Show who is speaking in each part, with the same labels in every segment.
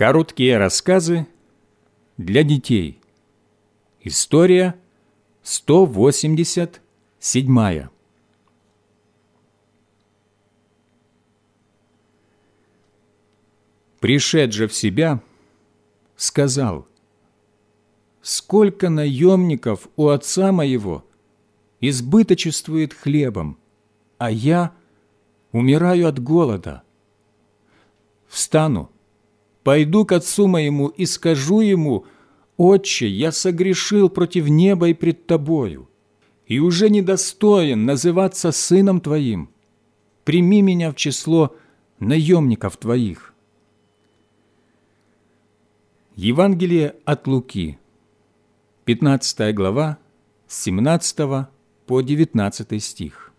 Speaker 1: Короткие рассказы для детей. История 187. Пришед же в себя, сказал, «Сколько наемников у отца моего избыточествует хлебом, а я умираю от голода. Встану, пойду к отцу моему и скажу ему, «Отче, я согрешил против неба и пред тобою, и уже недостоин называться сыном твоим. Прими меня в число наемников твоих». Евангелие от Луки, 15 глава, с 17 по 19 стих.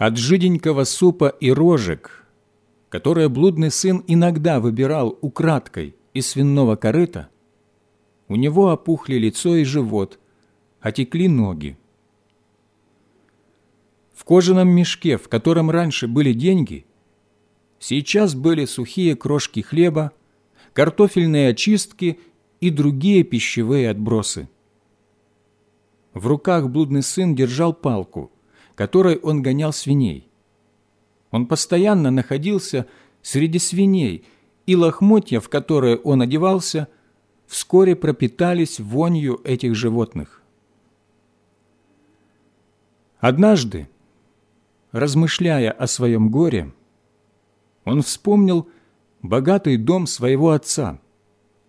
Speaker 1: От жиденького супа и рожек, которые блудный сын иногда выбирал украдкой из свиного корыта, у него опухли лицо и живот, отекли ноги. В кожаном мешке, в котором раньше были деньги, сейчас были сухие крошки хлеба, картофельные очистки и другие пищевые отбросы. В руках блудный сын держал палку – которой он гонял свиней. Он постоянно находился среди свиней, и лохмотья, в которые он одевался, вскоре пропитались вонью этих животных. Однажды, размышляя о своем горе, он вспомнил богатый дом своего отца,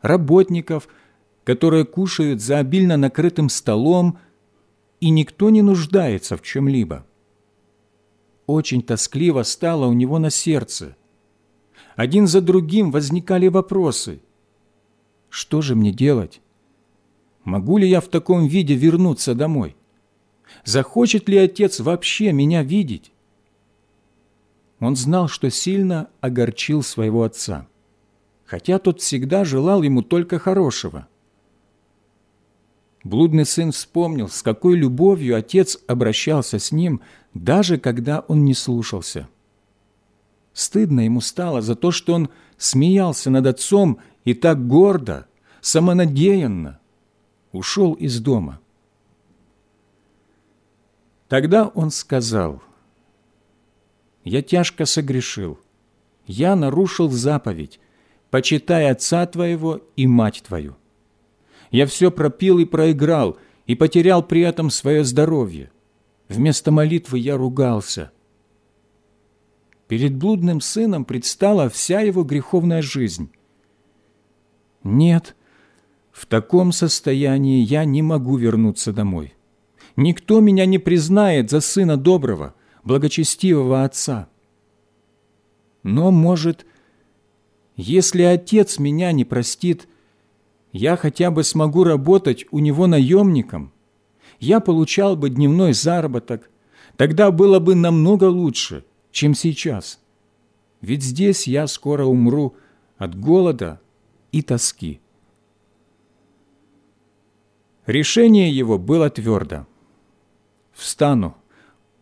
Speaker 1: работников, которые кушают за обильно накрытым столом, и никто не нуждается в чем-либо. Очень тоскливо стало у него на сердце. Один за другим возникали вопросы. Что же мне делать? Могу ли я в таком виде вернуться домой? Захочет ли отец вообще меня видеть? Он знал, что сильно огорчил своего отца, хотя тот всегда желал ему только хорошего. Блудный сын вспомнил, с какой любовью отец обращался с ним, даже когда он не слушался. Стыдно ему стало за то, что он смеялся над отцом и так гордо, самонадеянно ушел из дома. Тогда он сказал, «Я тяжко согрешил, я нарушил заповедь, почитай отца твоего и мать твою. Я все пропил и проиграл, и потерял при этом свое здоровье. Вместо молитвы я ругался. Перед блудным сыном предстала вся его греховная жизнь. Нет, в таком состоянии я не могу вернуться домой. Никто меня не признает за сына доброго, благочестивого отца. Но, может, если отец меня не простит, я хотя бы смогу работать у него наемником, я получал бы дневной заработок, тогда было бы намного лучше, чем сейчас. Ведь здесь я скоро умру от голода и тоски. Решение его было твердо. «Встану,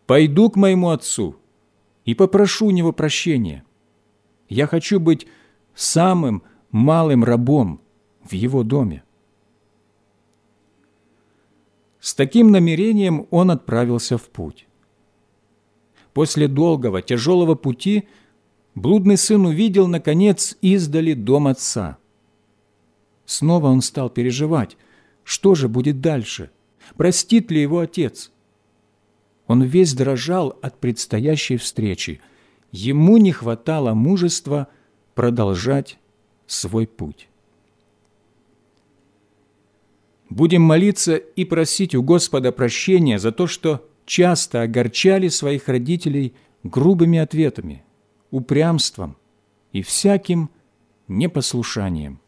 Speaker 1: пойду к моему отцу и попрошу у него прощения. Я хочу быть самым малым рабом, в его доме. С таким намерением он отправился в путь. После долгого, тяжелого пути блудный сын увидел, наконец, издали дом отца. Снова он стал переживать, что же будет дальше, простит ли его отец. Он весь дрожал от предстоящей встречи. Ему не хватало мужества продолжать свой путь. Будем молиться и просить у Господа прощения за то, что часто огорчали своих родителей грубыми ответами, упрямством и всяким непослушанием.